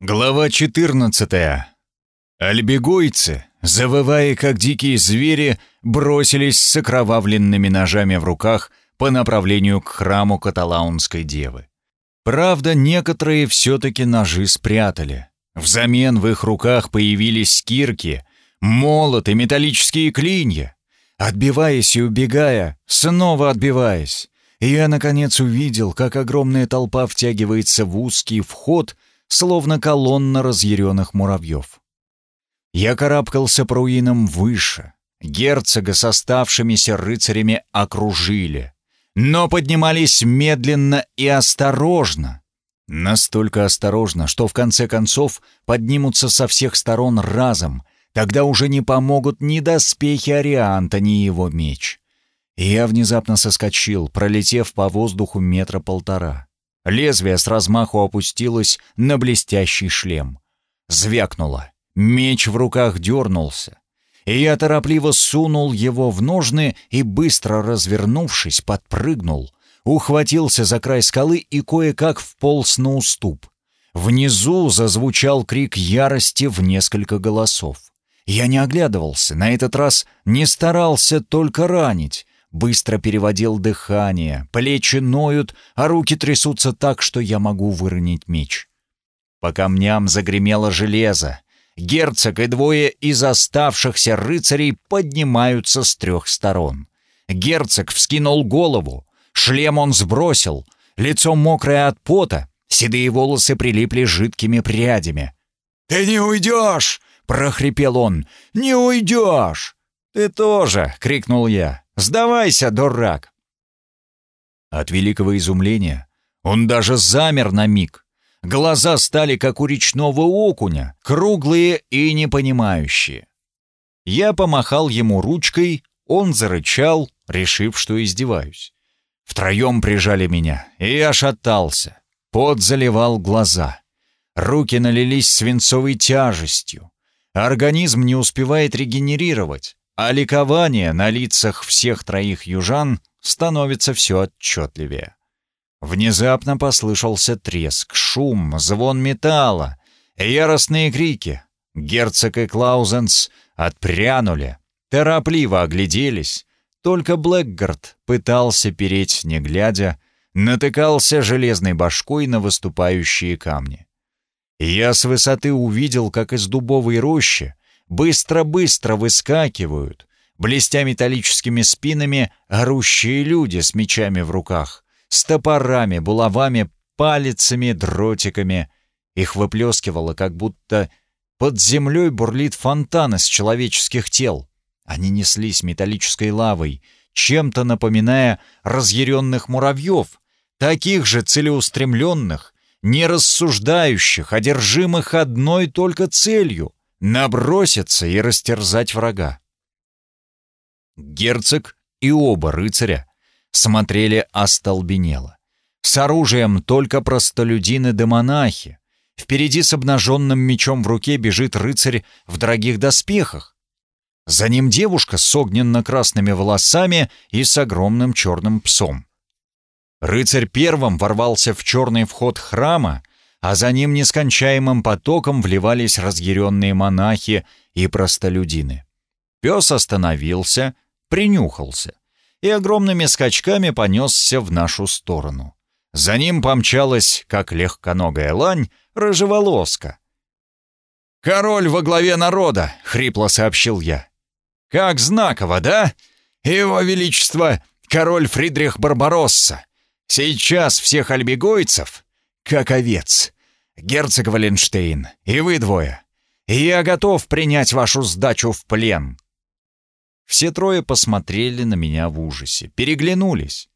Глава 14. Альбегойцы, завывая как дикие звери, бросились с окровавленными ножами в руках по направлению к храму каталаунской девы. Правда, некоторые все-таки ножи спрятали. Взамен в их руках появились кирки, молот и металлические клинья. Отбиваясь и убегая, снова отбиваясь, я, наконец, увидел, как огромная толпа втягивается в узкий вход — словно колонна разъяренных муравьев. Я карабкался по руинам выше. Герцога с оставшимися рыцарями окружили, но поднимались медленно и осторожно. Настолько осторожно, что в конце концов поднимутся со всех сторон разом, тогда уже не помогут ни доспехи Арианта, ни его меч. Я внезапно соскочил, пролетев по воздуху метра полтора. Лезвие с размаху опустилось на блестящий шлем. Звякнуло. Меч в руках дернулся. И я торопливо сунул его в ножны и, быстро развернувшись, подпрыгнул, ухватился за край скалы и кое-как вполз на уступ. Внизу зазвучал крик ярости в несколько голосов. Я не оглядывался, на этот раз не старался только ранить, быстро переводил дыхание, плечи ноют, а руки трясутся так, что я могу выронить меч. По камням загремело железо. Герцог и двое из оставшихся рыцарей поднимаются с трех сторон. Герцог вскинул голову, шлем он сбросил, лицо мокрое от пота, седые волосы прилипли жидкими прядями. «Ты не уйдешь!» — прохрипел он. «Не уйдешь!» «Ты тоже!» — крикнул я. Сдавайся, дурак!» От великого изумления он даже замер на миг. Глаза стали, как у речного окуня, круглые и непонимающие. Я помахал ему ручкой, он зарычал, решив, что издеваюсь. Втроем прижали меня, и я шатался. Пот заливал глаза. Руки налились свинцовой тяжестью. Организм не успевает регенерировать а ликование на лицах всех троих южан становится все отчетливее. Внезапно послышался треск, шум, звон металла, яростные крики. Герцог и Клаузенс отпрянули, торопливо огляделись. Только Блэкгард пытался переть, не глядя, натыкался железной башкой на выступающие камни. Я с высоты увидел, как из дубовой рощи быстро-быстро выскакивают, блестя металлическими спинами, орущие люди с мечами в руках, с топорами, булавами, палицами, дротиками. Их выплескивало, как будто под землей бурлит фонтан из человеческих тел. Они неслись металлической лавой, чем-то напоминая разъяренных муравьев, таких же целеустремленных, не рассуждающих, одержимых одной только целью наброситься и растерзать врага. Герцог и оба рыцаря смотрели остолбенело. С оружием только простолюдины да монахи. Впереди с обнаженным мечом в руке бежит рыцарь в дорогих доспехах. За ним девушка с огненно-красными волосами и с огромным черным псом. Рыцарь первым ворвался в черный вход храма, а за ним нескончаемым потоком вливались разъяренные монахи и простолюдины. Пес остановился, принюхался и огромными скачками понесся в нашу сторону. За ним помчалась, как легконогая лань, рыжеволоска. «Король во главе народа!» — хрипло сообщил я. «Как знаково, да? Его Величество, король Фридрих Барбаросса. Сейчас всех альбегойцев, как овец, герцог Валенштейн, и вы двое. я готов принять вашу сдачу в плен». Все трое посмотрели на меня в ужасе, переглянулись.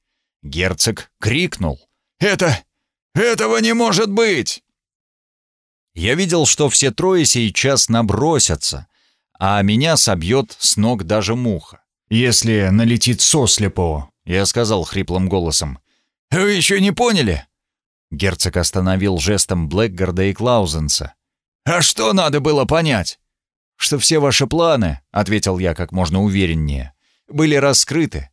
Герцог крикнул. «Это... этого не может быть!» Я видел, что все трое сейчас набросятся, а меня собьет с ног даже муха. «Если налетит сослепо», — я сказал хриплым голосом. «Вы еще не поняли? Герцог остановил жестом Блэкгарда и Клаузенса. «А что надо было понять?» «Что все ваши планы», — ответил я как можно увереннее, — «были раскрыты.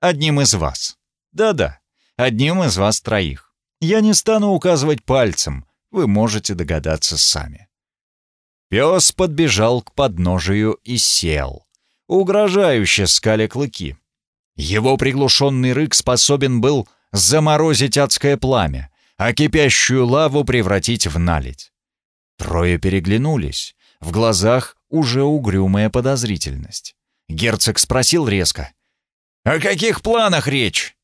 Одним из вас. Да-да, одним из вас троих. Я не стану указывать пальцем. вы можете догадаться сами. Пес подбежал к подножию и сел, угрожающе скаля клыки. Его приглушенный рык способен был заморозить адское пламя, а кипящую лаву превратить в наледь. Трое переглянулись, в глазах уже угрюмая подозрительность. Герцог спросил резко. «О каких планах речь?»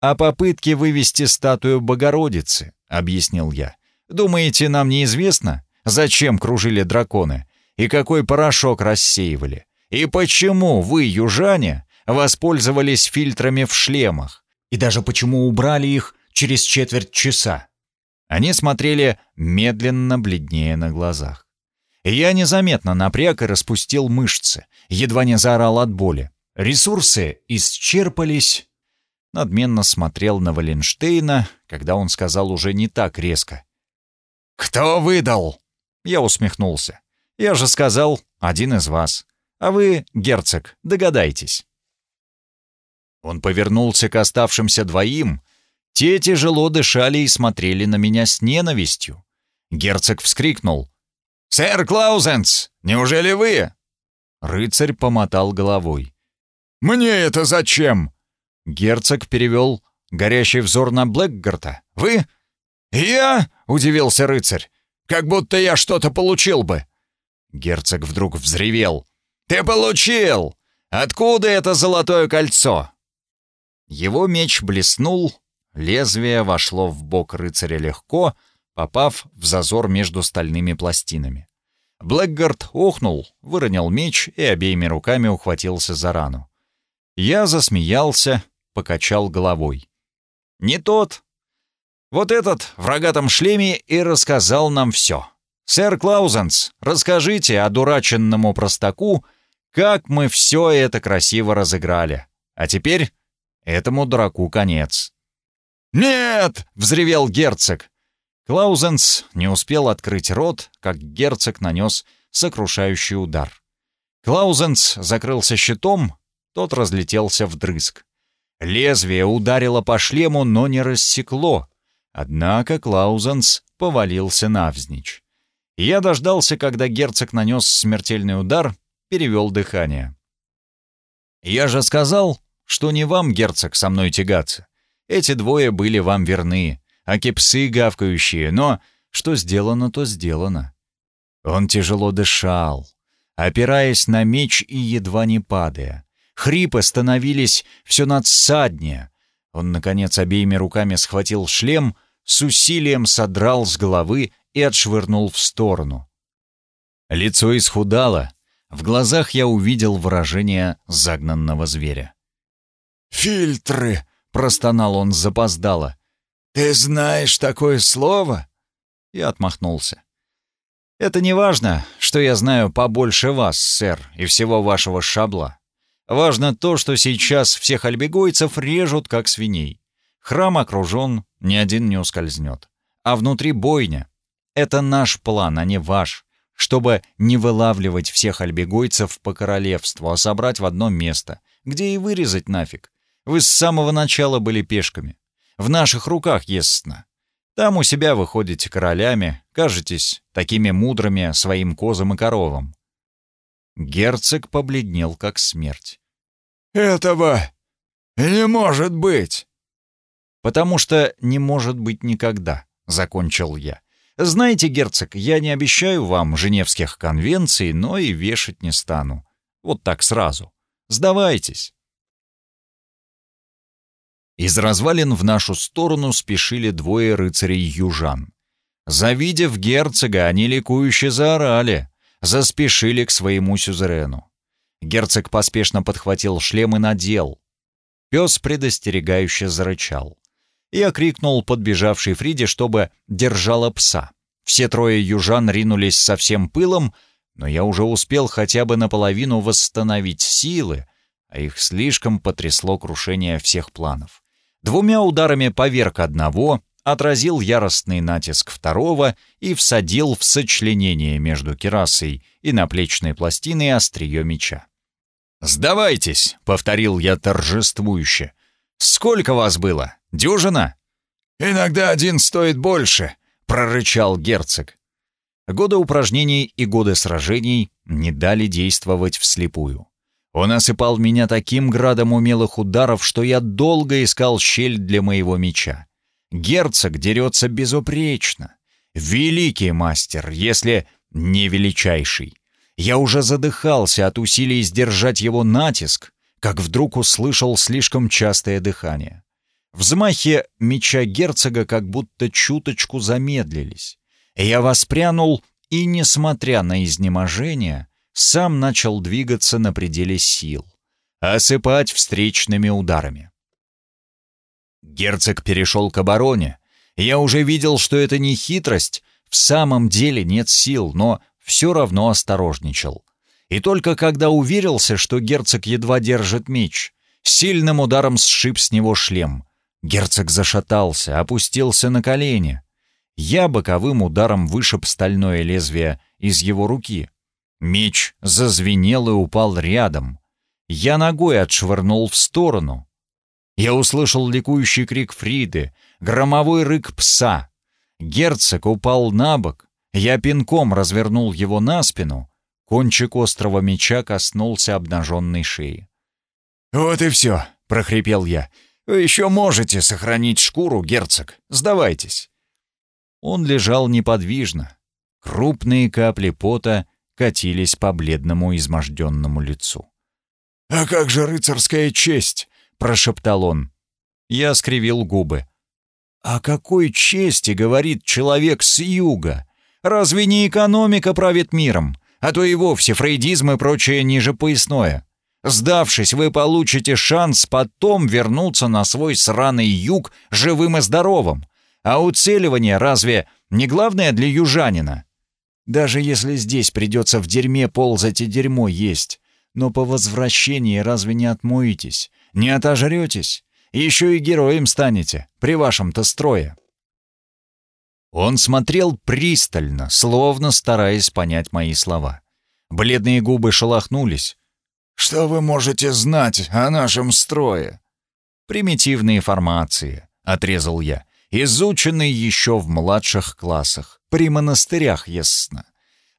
«О попытке вывести статую Богородицы», — объяснил я. «Думаете, нам неизвестно, зачем кружили драконы и какой порошок рассеивали? И почему вы, южане, воспользовались фильтрами в шлемах? И даже почему убрали их через четверть часа?» Они смотрели медленно бледнее на глазах. Я незаметно напряг и распустил мышцы, едва не заорал от боли. Ресурсы исчерпались. Надменно смотрел на Валенштейна, когда он сказал уже не так резко. «Кто выдал?» Я усмехнулся. «Я же сказал, один из вас. А вы, герцог, догадайтесь». Он повернулся к оставшимся двоим. Те тяжело дышали и смотрели на меня с ненавистью. Герцог вскрикнул. «Сэр Клаузенс, неужели вы?» Рыцарь помотал головой. «Мне это зачем?» Герцог перевел горящий взор на Блэкгарта. «Вы?» «Я?» — удивился рыцарь. «Как будто я что-то получил бы». Герцог вдруг взревел. «Ты получил! Откуда это золотое кольцо?» Его меч блеснул, лезвие вошло в бок рыцаря легко, попав в зазор между стальными пластинами. Блэкгард охнул, выронил меч и обеими руками ухватился за рану. Я засмеялся, покачал головой. «Не тот. Вот этот в рогатом шлеме и рассказал нам все. Сэр Клаузенс, расскажите одураченному простаку, как мы все это красиво разыграли. А теперь этому дураку конец». «Нет!» — взревел герцог. Клаузенс не успел открыть рот, как герцог нанес сокрушающий удар. Клаузенс закрылся щитом, тот разлетелся вдрызг. Лезвие ударило по шлему, но не рассекло. Однако Клаузенс повалился навзничь. Я дождался, когда герцог нанес смертельный удар, перевел дыхание. «Я же сказал, что не вам, герцог, со мной тягаться. Эти двое были вам верны, а кипсы гавкающие, но что сделано, то сделано». Он тяжело дышал, опираясь на меч и едва не падая. Хрипы становились все надсаднее. Он, наконец, обеими руками схватил шлем, с усилием содрал с головы и отшвырнул в сторону. Лицо исхудало, в глазах я увидел выражение загнанного зверя. «Фильтры!» — простонал он запоздало. «Ты знаешь такое слово?» Я отмахнулся. «Это не важно, что я знаю побольше вас, сэр, и всего вашего шабла. Важно то, что сейчас всех альбегойцев режут, как свиней. Храм окружен, ни один не ускользнет. А внутри бойня. Это наш план, а не ваш. Чтобы не вылавливать всех альбегойцев по королевству, а собрать в одно место, где и вырезать нафиг. Вы с самого начала были пешками. В наших руках, естественно. Там у себя вы ходите королями, кажетесь такими мудрыми своим козам и коровам. Герцог побледнел, как смерть. «Этого не может быть!» «Потому что не может быть никогда», — закончил я. «Знаете, герцог, я не обещаю вам Женевских конвенций, но и вешать не стану. Вот так сразу. Сдавайтесь». Из развалин в нашу сторону спешили двое рыцарей-южан. Завидев герцога, они ликующе заорали заспешили к своему сюзерену. Герцог поспешно подхватил шлем и надел. Пес предостерегающе зарычал. Я крикнул подбежавшей Фриде, чтобы держала пса. Все трое южан ринулись со всем пылом, но я уже успел хотя бы наполовину восстановить силы, а их слишком потрясло крушение всех планов. Двумя ударами поверг одного, отразил яростный натиск второго и всадил в сочленение между керасой и наплечной пластиной острие меча. «Сдавайтесь!» — повторил я торжествующе. «Сколько вас было? Дюжина?» «Иногда один стоит больше», —— прорычал герцог. Годы упражнений и годы сражений не дали действовать вслепую. Он осыпал меня таким градом умелых ударов, что я долго искал щель для моего меча. Герцог дерется безупречно. Великий мастер, если не величайший. Я уже задыхался от усилий сдержать его натиск, как вдруг услышал слишком частое дыхание. Взмахи меча герцога как будто чуточку замедлились. Я воспрянул и, несмотря на изнеможение, сам начал двигаться на пределе сил, осыпать встречными ударами. Герцог перешел к обороне. Я уже видел, что это не хитрость, в самом деле нет сил, но все равно осторожничал. И только когда уверился, что герцог едва держит меч, сильным ударом сшиб с него шлем. Герцог зашатался, опустился на колени. Я боковым ударом вышиб стальное лезвие из его руки. Меч зазвенел и упал рядом. Я ногой отшвырнул в сторону. Я услышал ликующий крик Фриды, громовой рык пса. Герцог упал на бок. Я пинком развернул его на спину. Кончик острого меча коснулся обнаженной шеи. «Вот и все», — прохрипел я. «Вы еще можете сохранить шкуру, герцог. Сдавайтесь». Он лежал неподвижно. Крупные капли пота катились по бледному изможденному лицу. «А как же рыцарская честь?» — прошептал он. Я скривил губы. «О какой чести говорит человек с юга? Разве не экономика правит миром, а то и вовсе фрейдизм и прочее ниже поясное? Сдавшись, вы получите шанс потом вернуться на свой сраный юг живым и здоровым. А уцеливание разве не главное для южанина? Даже если здесь придется в дерьме ползать и дерьмо есть, но по возвращении разве не отмоетесь, не отожретесь? Еще и героем станете при вашем-то строе». Он смотрел пристально, словно стараясь понять мои слова. Бледные губы шелохнулись. «Что вы можете знать о нашем строе?» «Примитивные формации», — отрезал я, изученные еще в младших классах, при монастырях, ясно.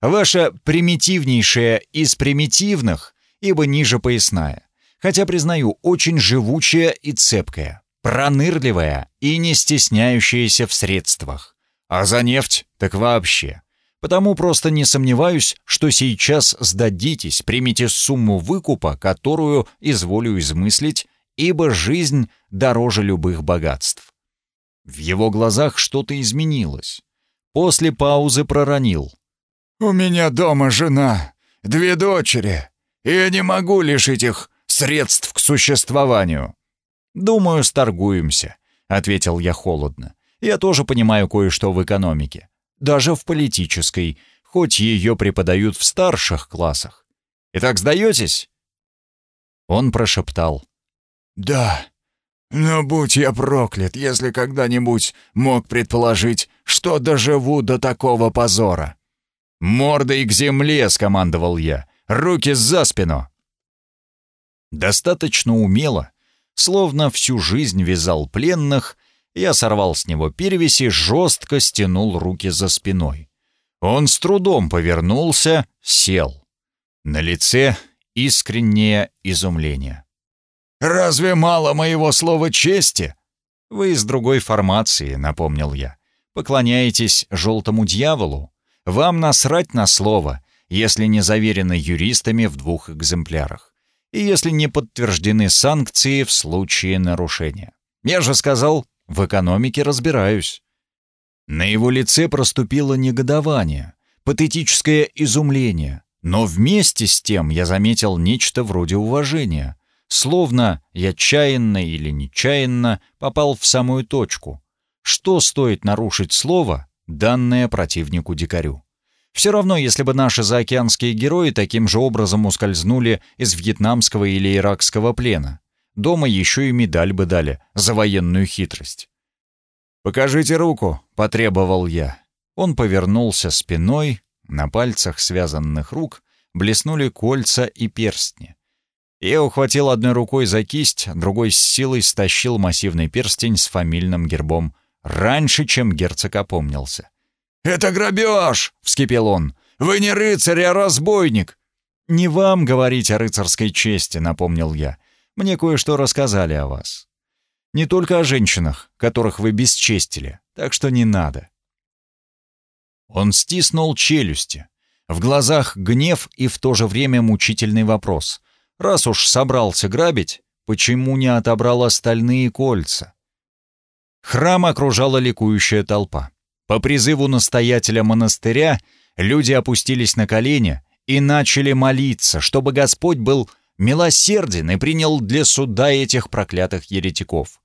Ваша примитивнейшая из примитивных, ибо ниже поясная, хотя, признаю, очень живучая и цепкая, пронырливая и не стесняющаяся в средствах. А за нефть так вообще. Потому просто не сомневаюсь, что сейчас сдадитесь, примите сумму выкупа, которую изволю измыслить, ибо жизнь дороже любых богатств. В его глазах что-то изменилось. После паузы проронил. «У меня дома жена, две дочери, и я не могу лишить их средств к существованию». «Думаю, сторгуемся», — ответил я холодно. «Я тоже понимаю кое-что в экономике. Даже в политической, хоть ее преподают в старших классах. Итак, сдаетесь?» Он прошептал. «Да, но будь я проклят, если когда-нибудь мог предположить, что доживу до такого позора. «Мордой к земле!» — скомандовал я. «Руки за спину!» Достаточно умело, словно всю жизнь вязал пленных, я сорвал с него перевеси, жестко стянул руки за спиной. Он с трудом повернулся, сел. На лице искреннее изумление. Разве мало моего слова чести?» «Вы из другой формации», — напомнил я. «Поклоняетесь желтому дьяволу? Вам насрать на слово, если не заверено юристами в двух экземплярах, и если не подтверждены санкции в случае нарушения. Я же сказал, в экономике разбираюсь». На его лице проступило негодование, патетическое изумление, но вместе с тем я заметил нечто вроде уважения — Словно я чаянно или нечаянно попал в самую точку. Что стоит нарушить слово, данное противнику-дикарю? Все равно, если бы наши заокеанские герои таким же образом ускользнули из вьетнамского или иракского плена. Дома еще и медаль бы дали за военную хитрость. «Покажите руку», — потребовал я. Он повернулся спиной, на пальцах связанных рук блеснули кольца и перстни. Я ухватил одной рукой за кисть, другой с силой стащил массивный перстень с фамильным гербом раньше, чем герцог опомнился. «Это грабеж!» — вскипел он. «Вы не рыцарь, а разбойник!» «Не вам говорить о рыцарской чести», — напомнил я. «Мне кое-что рассказали о вас. Не только о женщинах, которых вы бесчестили, так что не надо». Он стиснул челюсти. В глазах гнев и в то же время мучительный вопрос. Раз уж собрался грабить, почему не отобрал остальные кольца? Храм окружала ликующая толпа. По призыву настоятеля монастыря люди опустились на колени и начали молиться, чтобы Господь был милосерден и принял для суда этих проклятых еретиков.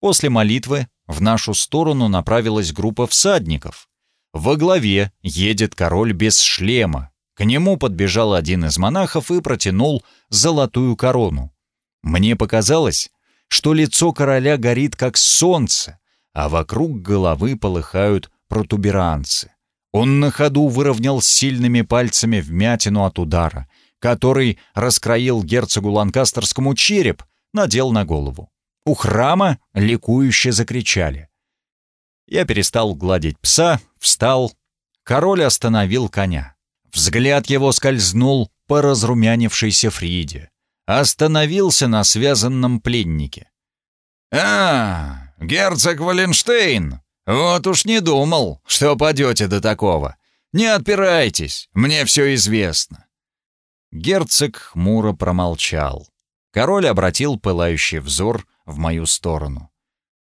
После молитвы в нашу сторону направилась группа всадников. Во главе едет король без шлема. К нему подбежал один из монахов и протянул золотую корону. Мне показалось, что лицо короля горит как солнце, а вокруг головы полыхают протуберанцы. Он на ходу выровнял сильными пальцами вмятину от удара, который раскроил герцогу Ланкастерскому череп, надел на голову. У храма ликующе закричали. Я перестал гладить пса, встал. Король остановил коня. Взгляд его скользнул по разрумянившейся Фриде. Остановился на связанном пленнике. «А, герцог Валенштейн! Вот уж не думал, что падете до такого. Не отпирайтесь, мне все известно». Герцог хмуро промолчал. Король обратил пылающий взор в мою сторону.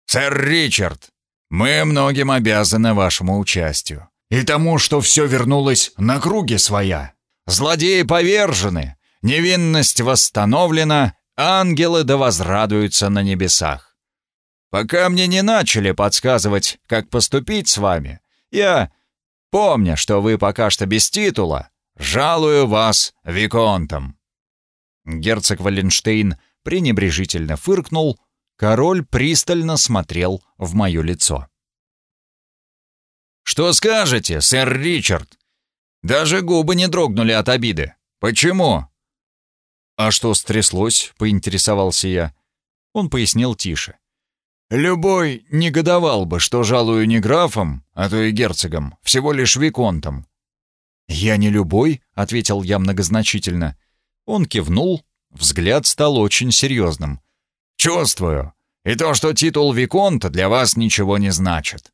«Сэр Ричард, мы многим обязаны вашему участию. И тому, что все вернулось на круги своя. Злодеи повержены, невинность восстановлена, ангелы да возрадуются на небесах. Пока мне не начали подсказывать, как поступить с вами, я, помня, что вы пока что без титула, жалую вас виконтом». Герцог Валенштейн пренебрежительно фыркнул, король пристально смотрел в мое лицо. «Что скажете, сэр Ричард?» Даже губы не дрогнули от обиды. «Почему?» «А что стряслось?» — поинтересовался я. Он пояснил тише. «Любой негодовал бы, что жалую не графом, а то и герцогом, всего лишь виконтом». «Я не любой», — ответил я многозначительно. Он кивнул, взгляд стал очень серьезным. «Чувствую. И то, что титул виконта для вас ничего не значит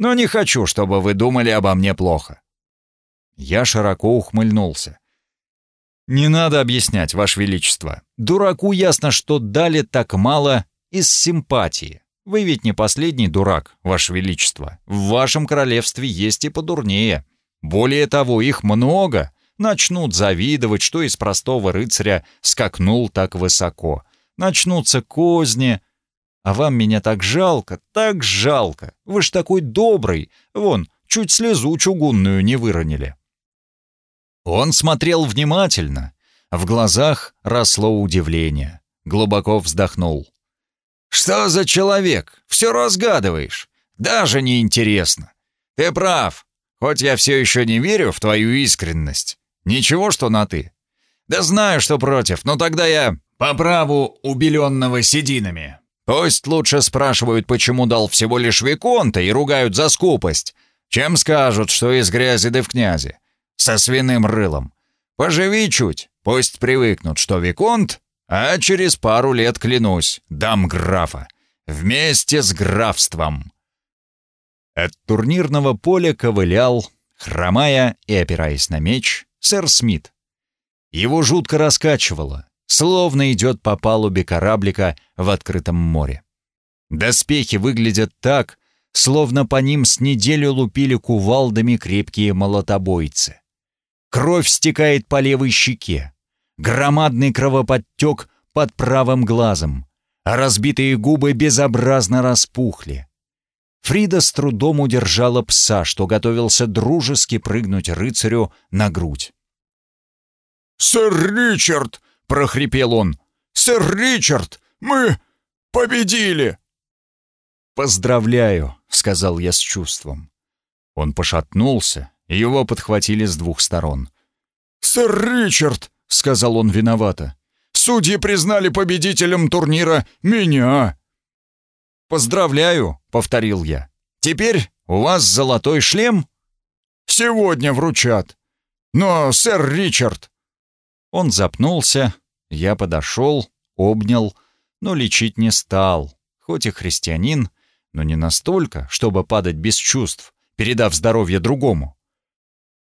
но не хочу, чтобы вы думали обо мне плохо». Я широко ухмыльнулся. «Не надо объяснять, Ваше Величество. Дураку ясно, что дали так мало из симпатии. Вы ведь не последний дурак, Ваше Величество. В вашем королевстве есть и подурнее. Более того, их много. Начнут завидовать, что из простого рыцаря скакнул так высоко. Начнутся козни, а вам меня так жалко, так жалко. Вы ж такой добрый. Вон, чуть слезу чугунную не выронили». Он смотрел внимательно. В глазах росло удивление. Глубоко вздохнул. «Что за человек? Все разгадываешь. Даже не интересно. Ты прав. Хоть я все еще не верю в твою искренность. Ничего, что на «ты». Да знаю, что против, но тогда я по праву убеленного сединами. Пусть лучше спрашивают, почему дал всего лишь Виконта и ругают за скупость, чем скажут, что из грязи да в князи. Со свиным рылом. Поживи чуть, пусть привыкнут, что Виконт, а через пару лет, клянусь, дам графа. Вместе с графством. От турнирного поля ковылял, хромая и опираясь на меч, сэр Смит. Его жутко раскачивало, словно идет по палубе кораблика в открытом море. Доспехи выглядят так, словно по ним с неделю лупили кувалдами крепкие молотобойцы. Кровь стекает по левой щеке, громадный кровоподтек под правым глазом, а разбитые губы безобразно распухли. Фрида с трудом удержала пса, что готовился дружески прыгнуть рыцарю на грудь. «Сэр Ричард!» Прохрипел он. «Сэр Ричард, мы победили!» «Поздравляю», — сказал я с чувством. Он пошатнулся, его подхватили с двух сторон. «Сэр Ричард», — сказал он виновато, — «судьи признали победителем турнира меня». «Поздравляю», — повторил я. «Теперь у вас золотой шлем?» Сегодня вручат. Но, сэр Ричард...» Он запнулся, я подошел, обнял, но лечить не стал. Хоть и христианин, но не настолько, чтобы падать без чувств, передав здоровье другому.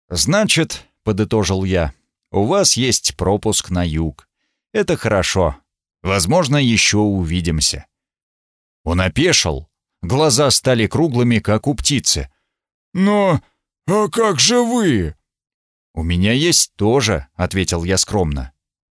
«Значит, — подытожил я, — у вас есть пропуск на юг. Это хорошо. Возможно, еще увидимся». Он опешил. Глаза стали круглыми, как у птицы. «Но... а как же вы?» «У меня есть тоже», — ответил я скромно.